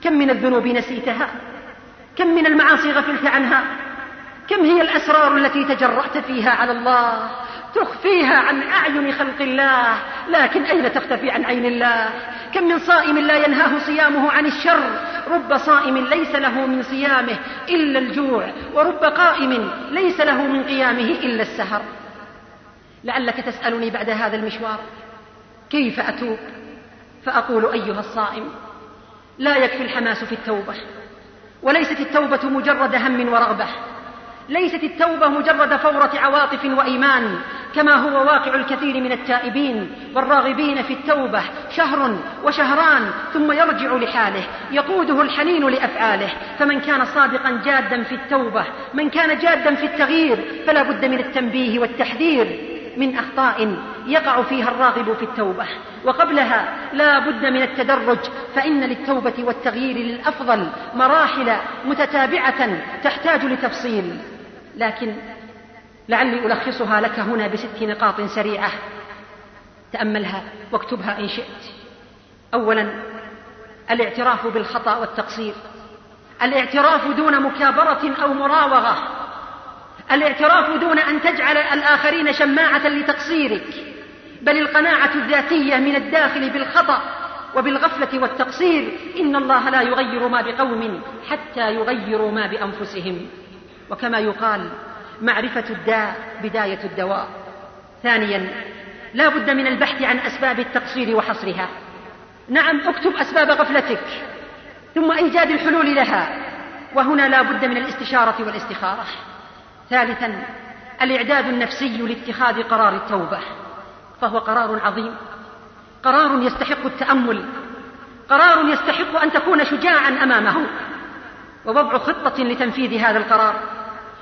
كم من الذنوب نسيتها؟ كم من المعاصي غفلت عنها؟ كم هي الأسرار التي تجرأت فيها على الله تخفيها عن أعين خلق الله لكن أين تختفي عن عين الله؟ كم من صائم لا ينهاه صيامه عن الشر رب صائم ليس له من صيامه إلا الجوع ورب قائم ليس له من قيامه إلا السهر. لعلك تسألني بعد هذا المشوار كيف أتوب؟ فأقول أيها الصائم لا يكفي الحماس في التوبة. وليست التوبة مجرد هم ورغبة. ليست التوبة مجرد فورة عواطف وإيمان كما هو واقع الكثير من التائبين والراغبين في التوبة شهر وشهران ثم يرجع لحاله يقوده الحنين لأفعاله. فمن كان صادقا جادا في التوبة من كان جادا في التغيير فلا بد من التنبيه والتحذير. من أخطاء يقع فيها الراغب في التوبة. وقبلها لا بد من التدرج فإن للتوبة والتغيير للأفضل مراحل متتابعة تحتاج لتفصيل. لكن لعلي ألخصها لك هنا بست نقاط سريعة. تأملها واكتبها إن شئت. أولا الاعتراف بالخطأ والتقصير. الاعتراف دون مكابرة أو مراوغة. الاعتراف دون أن تجعل الآخرين شماعة لتقصيرك بل القناعة الذاتية من الداخل بالخطأ وبالغفلة والتقصير. إن الله لا يغير ما بقوم حتى يغيروا ما بأنفسهم. وكما يقال معرفة الداء بداية الدواء. ثانيا لا بد من البحث عن أسباب التقصير وحصرها. نعم اكتب أسباب غفلتك ثم إيجاد الحلول لها. وهنا لا بد من الاستشارة والاستخارة. ثالثا الإعداد النفسي لاتخاذ قرار التوبة فهو قرار عظيم. قرار يستحق التأمل. قرار يستحق أن تكون شجاعا أمامه. ووضع خطة لتنفيذ هذا القرار.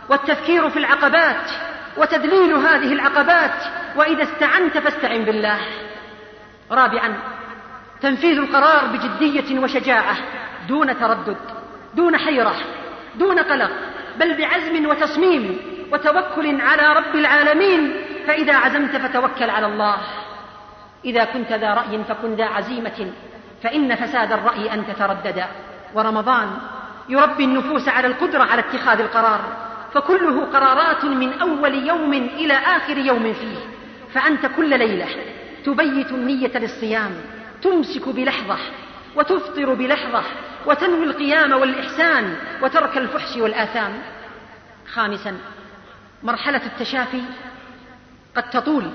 والتفكير في العقبات وتذليل هذه العقبات. وإذا استعنت فاستعن بالله. رابعا تنفيذ القرار بجدية وشجاعة دون تردد دون حيرة دون قلق. بل بعزم وتصميم وتوكل على رب العالمين. فإذا عزمت فتوكل على الله. إذا كنت ذا رأي فكن ذا عزيمة فإن فساد الرأي أن تتردد. ورمضان يربي النفوس على القدرة على اتخاذ القرار فكله قرارات من أول يوم إلى آخر يوم فيه. فأنت كل ليلة تبيت النية للصيام تمسك بلحظة وتفطر بلحظة وتنوي القيام والإحسان وترك الفحش والآثام. خامسا مرحلة التشافي قد تطول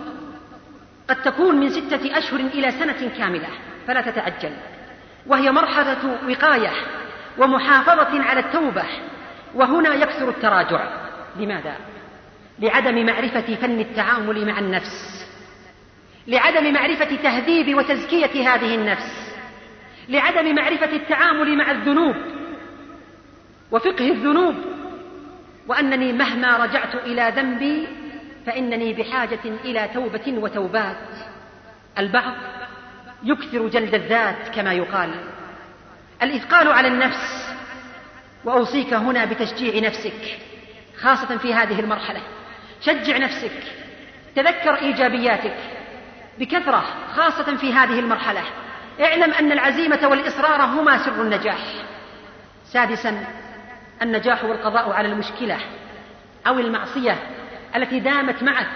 قد تكون من ستة أشهر إلى سنة كاملة فلا تتعجل وهي مرحلة وقاية ومحافظة على التوبة وهنا يكثر التراجع. لماذا؟ لعدم معرفة فن التعامل مع النفس. لعدم معرفة تهذيب وتزكية هذه النفس. لعدم معرفة التعامل مع الذنوب وفقه الذنوب وأنني مهما رجعت إلى ذنبي فإنني بحاجة إلى توبة وتوبات. البعض يكثر جلد الذات كما يقال. الإثقال على النفس وأوصيك هنا بتشجيع نفسك خاصة في هذه المرحلة. شجع نفسك تذكر إيجابياتك بكثرة خاصة في هذه المرحلة. اعلم أن العزيمة والإصرار هما سر النجاح. سادسا النجاح والقضاء على المشكلة أو المعصية التي دامت معك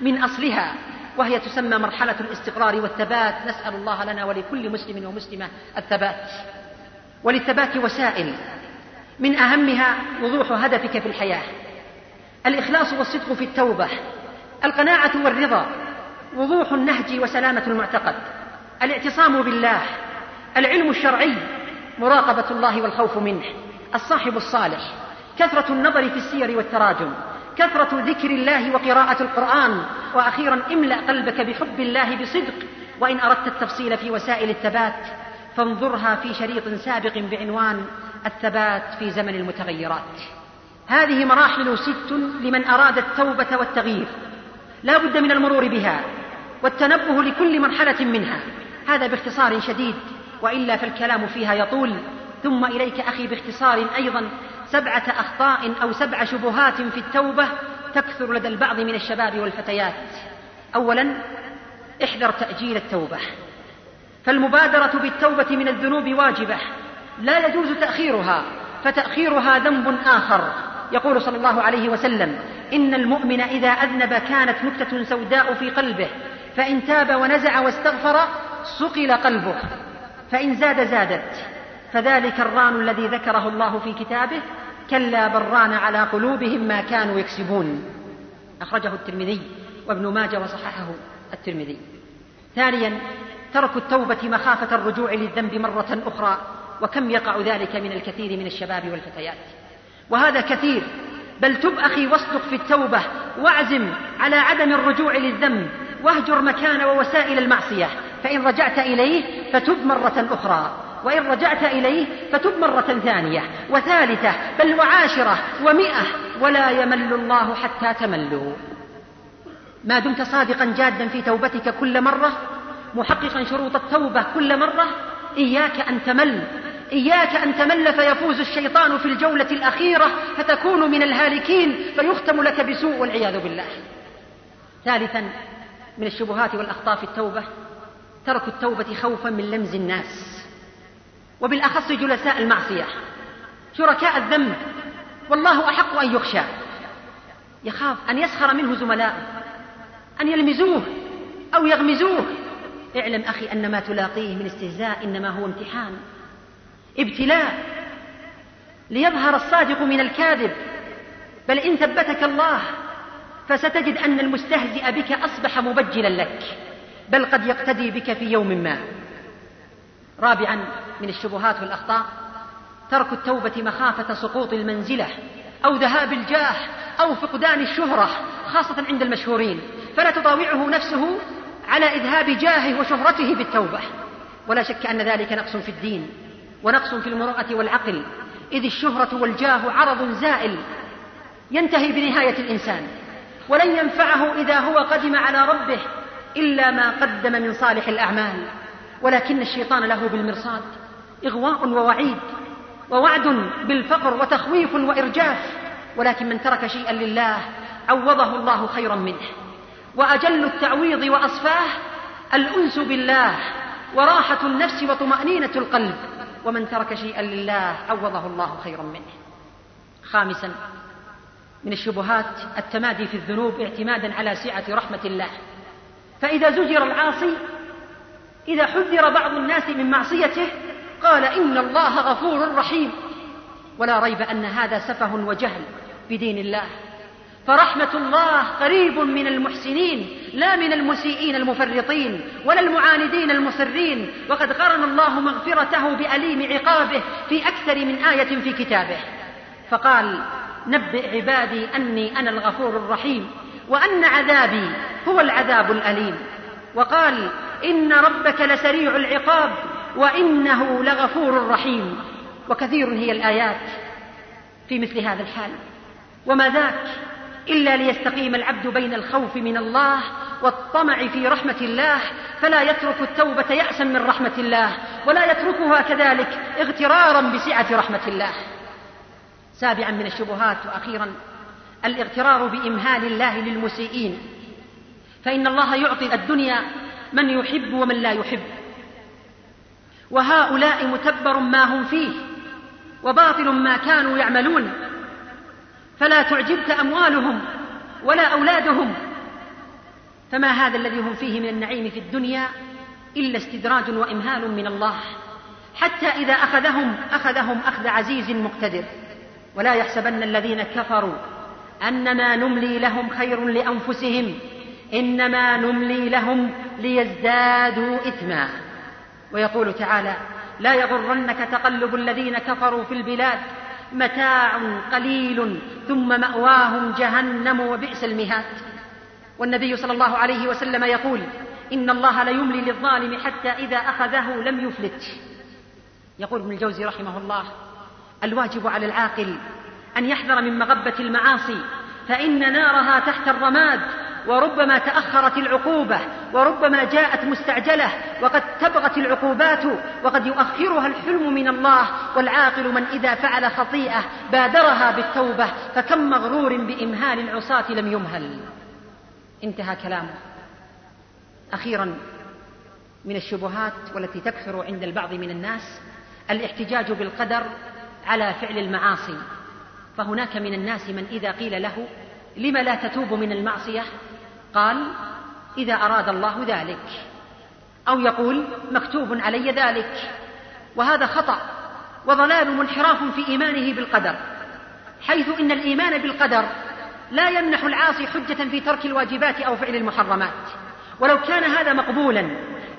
من أصلها وهي تسمى مرحلة الاستقرار والثبات. نسأل الله لنا ولكل مسلم ومسلمة الثبات. وللثبات وسائل من أهمها وضوح هدفك في الحياة. الإخلاص والصدق في التوبة القناعة والرضا وضوح النهج وسلامة المعتقد. الاعتصام بالله العلم الشرعي مراقبة الله والخوف منه الصاحب الصالح كثرة النظر في السير والتراجم كثرة ذكر الله وقراءة القرآن وأخيرا املأ قلبك بحب الله بصدق وإن أردت التفصيل في وسائل الثبات فانظرها في شريط سابق بعنوان الثبات في زمن المتغيرات. هذه مراحل ست لمن أراد التوبة والتغيير. لا بد من المرور بها والتنبه لكل مرحلة منها. هذا باختصار شديد وإلا فالكلام فيها يطول. ثم إليك أخي باختصار أيضا. سبعة أخطاء أو سبع شبهات في التوبة تكثر لدى البعض من الشباب والفتيات. أولا احذر تأجيل التوبة. فالمبادرة بالتوبة من الذنوب واجبة. لا يجوز تأخيرها فتأخيرها ذنب آخر. يقول صلى الله عليه وسلم إن المؤمن إذا أذنب كانت نكتة سوداء في قلبه فإن تاب ونزع واستغفر صقل قلبه فإن زاد زادت. فذلك الران الذي ذكره الله في كتابه كلا بران على قلوبهم ما كانوا يكسبون. أخرجه الترمذي وابن ماجه وصححه الترمذي. ثانيا ترك التوبة مخافة الرجوع للذنب مرة أخرى وكم يقع ذلك من الكثير من الشباب والفتيات. وهذا كثير بل تب أخي واصدق في التوبة واعزم على عدم الرجوع للذنب واهجر مكان ووسائل المعصية. فإن رجعت إليه فتب مرة أخرى وإن رجعت إليه فتب مرة ثانية وثالثة بل وعاشرة ومئة ولا يمل الله حتى تملوا. ما دمت صادقا جادا في توبتك كل مرة محققا شروط التوبة كل مرة إياك أن تمل إياك أن تمل فيفوز الشيطان في الجولة الأخيرة فتكون من الهالكين فيختم لك بسوء والعياذ بالله. ثالثا من الشبهات والأخطاء في التوبة ترك التوبة خوفا من لمز الناس. وبالأخص جلساء المعصية. شركاء الذنب. والله أحق أن يخشى. يخاف أن يسخر منه زملاء. أن يلمزوه أو يغمزوه. اعلم أخي أن ما تلاقيه من استهزاء إنما هو امتحان. ابتلاء. ليظهر الصادق من الكاذب. بل إن ثبتك الله فستجد أن المستهزئ بك أصبح مبجلا لك. بل قد يقتدي بك في يوم ما. رابعا من الشبهات والأخطاء ترك التوبة مخافة سقوط المنزلة أو ذهاب الجاه أو فقدان الشهرة خاصة عند المشهورين. فلا تطاوعه نفسه على إذهاب جاهه وشهرته بالتوبة. ولا شك أن ذلك نقص في الدين ونقص في المروءة والعقل إذ الشهرة والجاه عرض زائل ينتهي بنهاية الإنسان. ولن ينفعه إذا هو قدم على ربه إلا ما قدم من صالح الأعمال ولكن الشيطان له بالمرصاد إغواء ووعيد ووعد بالفقر وتخويف وإرجاف ولكن من ترك شيئا لله عوضه الله خيرا منه. وأجل التعويض وأصفاه الأنس بالله وراحة النفس وطمأنينة القلب ومن ترك شيئا لله عوضه الله خيرا منه. خامسا من الشبهات التمادي في الذنوب اعتمادا على سعة رحمة الله. فإذا زجر العاصي إذا حذر بعض الناس من معصيته قال إن الله غفور رحيم. ولا ريب أن هذا سفه وجهل بدين الله. فرحمة الله قريب من المحسنين لا من المسيئين المفرطين ولا المعاندين المصرين. وقد قرن الله مغفرته بأليم عقابه في أكثر من آية في كتابه. فقال نبئ عبادي أني أنا الغفور الرحيم. وأن عذابي هو العذاب الأليم. وقال إن ربك لسريع العقاب وإنه لغفور رحيم. وكثير هي الآيات في مثل هذا الحال. وما ذاك إلا ليستقيم العبد بين الخوف من الله والطمع في رحمة الله فلا يترك التوبة يأسا من رحمة الله ولا يتركها كذلك اغترارا بسعة رحمة الله. سابعا من الشبهات وأخيرا الاغترار بإمهال الله للمسيئين. فإن الله يعطي الدنيا من يحب ومن لا يحب. وهؤلاء متبر ما هم فيه وباطل ما كانوا يعملون. فلا تعجبك أموالهم ولا أولادهم. فما هذا الذي هم فيه من النعيم في الدنيا إلا استدراج وإمهال من الله حتى إذا أخذهم أخذهم أخذ عزيز مقتدر. ولا يحسبن الذين كفروا أنما نملي لهم خير لأنفسهم إنما نملي لهم ليزدادوا إثما. ويقول تعالى لا يغرنك تقلب الذين كفروا في البلاد متاع قليل ثم مأواهم جهنم وبئس المهاد. والنبي صلى الله عليه وسلم يقول إن الله ليملي للظالم حتى إذا أخذه لم يفلت. يقول ابن الجوزي رحمه الله الواجب على العاقل أن يحذر من مغبة المعاصي فإن نارها تحت الرماد وربما تأخرت العقوبة وربما جاءت مستعجلة وقد تبغت العقوبات وقد يؤخرها الحلم من الله والعاقل من إذا فعل خطيئة بادرها بالتوبة فكم مغرور بإمهال العصاة لم يمهل. انتهى كلامه. أخيرا من الشبهات والتي تكثر عند البعض من الناس الاحتجاج بالقدر على فعل المعاصي. فهناك من الناس من إذا قيل له لم لا تتوب من المعصية؟ قال إذا أراد الله ذلك. أو يقول مكتوب علي ذلك. وهذا خطأ وضلال منحراف في إيمانه بالقدر حيث إن الإيمان بالقدر لا يمنح العاصي حجة في ترك الواجبات أو فعل المحرمات. ولو كان هذا مقبولا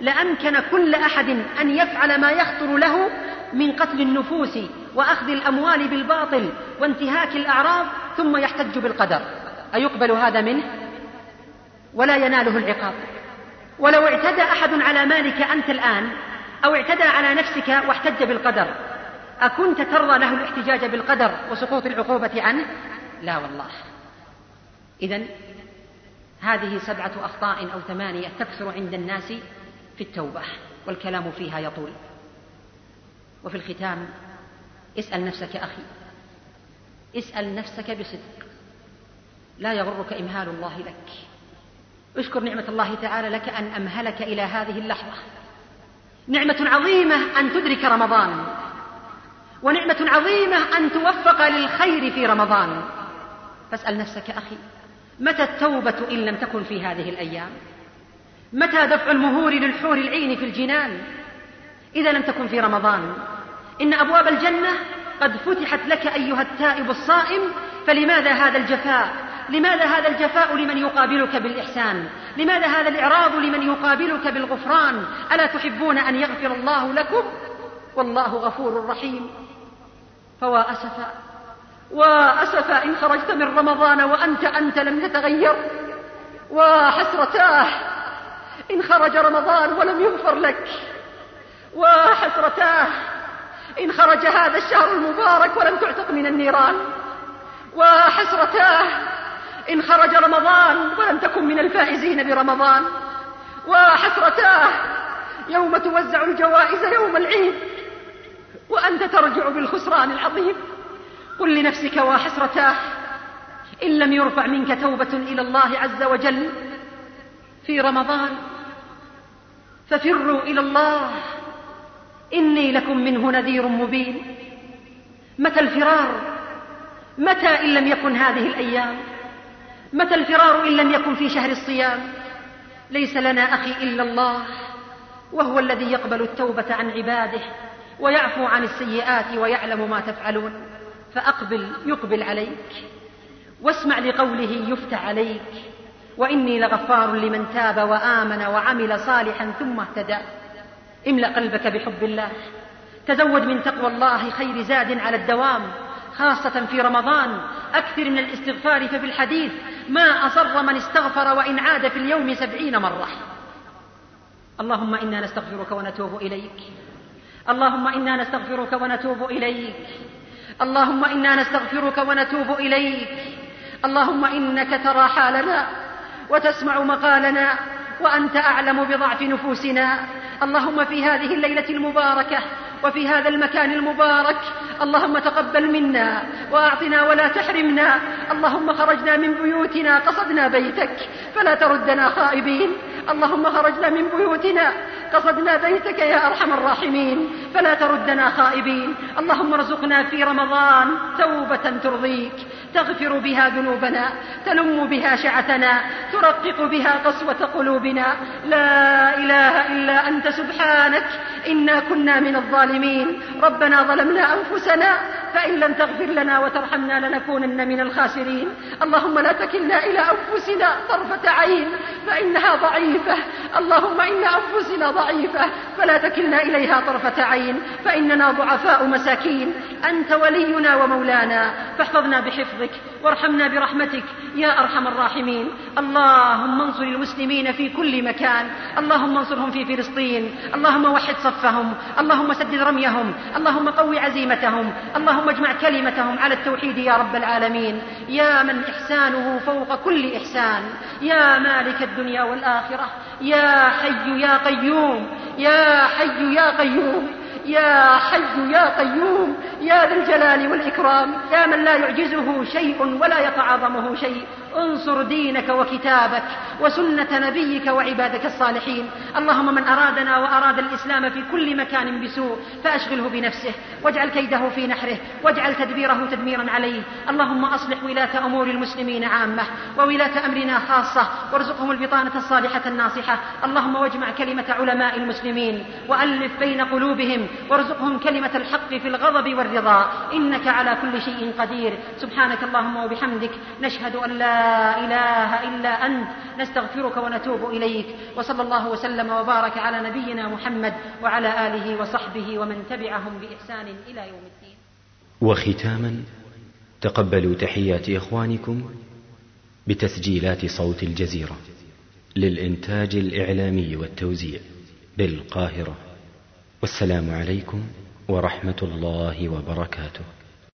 لأمكن كل أحد أن يفعل ما يخطر له من قتل النفوس وأخذ الأموال بالباطل وانتهاك الأعراض ثم يحتج بالقدر. أيقبل هذا منه؟ ولا يناله العقاب. ولو اعتدى أحد على مالك أنت الآن أو اعتدى على نفسك واحتج بالقدر أكنت ترضى له الاحتجاج بالقدر وسقوط العقوبة عنه؟ لا والله. اذا هذه سبعة أخطاء أو ثمانية تكثر عند الناس في التوبة والكلام فيها يطول. وفي الختام اسأل نفسك أخي. اسأل نفسك بصدق. لا يغرك إمهال الله لك. اشكر نعمة الله تعالى لك أن أمهلك إلى هذه اللحظة. نعمة عظيمة أن تدرك رمضان. ونعمة عظيمة أن توفق للخير في رمضان. فاسأل نفسك أخي متى التوبة إن لم تكن في هذه الأيام؟ متى دفع المهور للحور العين في الجنان؟ إذا لم تكن في رمضان إن أبواب الجنة قد فتحت لك أيها التائب الصائم فلماذا هذا الجفاء؟ لماذا هذا الجفاء لمن يقابلك بالإحسان؟ لماذا هذا الإعراض لمن يقابلك بالغفران؟ ألا تحبون أن يغفر الله لكم؟ والله غفور رحيم. فوا أسفا. وأسفا إن خرجت من رمضان وأنت أنت لم تتغير وحسرتاه. إن خرج رمضان ولم يغفر لك. وحسرتاه. إن خرج هذا الشهر المبارك ولم تعتق من النيران. وحسرتاه إن خرج رمضان ولم تكن من الفائزين برمضان. وحسرتاه يوم توزع الجوائز يوم العيد. وأنت ترجع بالخسران العظيم. قل لنفسك وحسرتاه إن لم يرفع منك توبة إلى الله عز وجل في رمضان ففروا إلى الله. إني لكم منه نذير مبين. متى الفرار؟ متى إن لم يكن هذه الأيام؟ متى الفرار إن لم يكن في شهر الصيام؟ ليس لنا أخي إلا الله وهو الذي يقبل التوبة عن عباده ويعفو عن السيئات ويعلم ما تفعلون. فأقبل يقبل عليك. واسمع لقوله يفتح عليك. وإني لغفار لمن تاب وآمن وعمل صالحا ثم اهتدى. املأ قلبك بحب الله. تزود من تقوى الله خير زاد على الدوام. خاصة في رمضان أكثر من الاستغفار ففي الحديث ما أصر من استغفر وإن عاد في اليوم سبعين مرة. اللهم إنا نستغفرك ونتوب إليك. اللهم إنا نستغفرك ونتوب إليك. اللهم إنا نستغفرك ونتوب إليك. اللهم إنك ترى حالنا وتسمع مقالنا وأنت أعلم بضعف نفوسنا. اللهم في هذه الليلة المباركة وفي هذا المكان المبارك اللهم تقبل منا وأعطنا ولا تحرمنا. اللهم خرجنا من بيوتنا قصدنا بيتك فلا تردنا خائبين. اللهم خرجنا من بيوتنا قصدنا بيتك يا أرحم الراحمين فلا تردنا خائبين. اللهم ارزقنا في رمضان توبة ترضيك. تغفر بها ذنوبنا تلم بها شعثنا ترقق بها قسوة قلوبنا. لا إله إلا أنت سبحانك إنا كنا من الظالمين. ربنا ظلمنا أنفسنا فإن لم تغفر لنا وترحمنا لنكونن من الخاسرين. اللهم لا تكلنا إلى أنفسنا طرفة عين فإنها ضعيفة. اللهم إن أنفسنا ضعيفة فلا تكلنا إليها طرفة عين فإننا ضعفاء مساكين. أنت ولينا ومولانا. فاحفظنا بحفظك وارحمنا برحمتك يا أرحم الراحمين. اللهم انصر المسلمين في كل مكان. اللهم انصرهم في فلسطين. اللهم وحد صفهم. اللهم سدد رميهم. اللهم قو عزيمتهم. اللهم اجمع كلمتهم على التوحيد يا رب العالمين. يا من إحسانه فوق كل إحسان. يا مالك الدنيا والآخرة. يا حي يا قيوم. يا حي يا قيوم. يا حي يا قيوم. يا ذا الجلال والإكرام. يا من لا يعجزه شيء ولا يتعاظمه شيء. انصر دينك وكتابك وسنة نبيك وعبادك الصالحين. اللهم من أرادنا وأراد الإسلام في كل مكان بسوء فأشغله بنفسه واجعل كيده في نحره واجعل تدبيره تدميرا عليه. اللهم أصلح ولاة أمور المسلمين عامة وولاة أمرنا خاصة وارزقهم البطانة الصالحة الناصحة. اللهم واجمع كلمة علماء المسلمين وألف بين قلوبهم وارزقهم كلمة الحق في الغضب والرضا. إنك على كل شيء قدير. سبحانك اللهم وبحمدك نشهد أن لا إله إلا أنت نستغفرك ونتوب إليك. وصلى الله وسلم وبارك على نبينا محمد وعلى آله وصحبه ومن تبعهم بإحسان إلى يوم الدين. وختاما تقبلوا تحيات إخوانكم بتسجيلات صوت الجزيرة للإنتاج الإعلامي والتوزيع بالقاهرة. والسلام عليكم ورحمة الله وبركاته.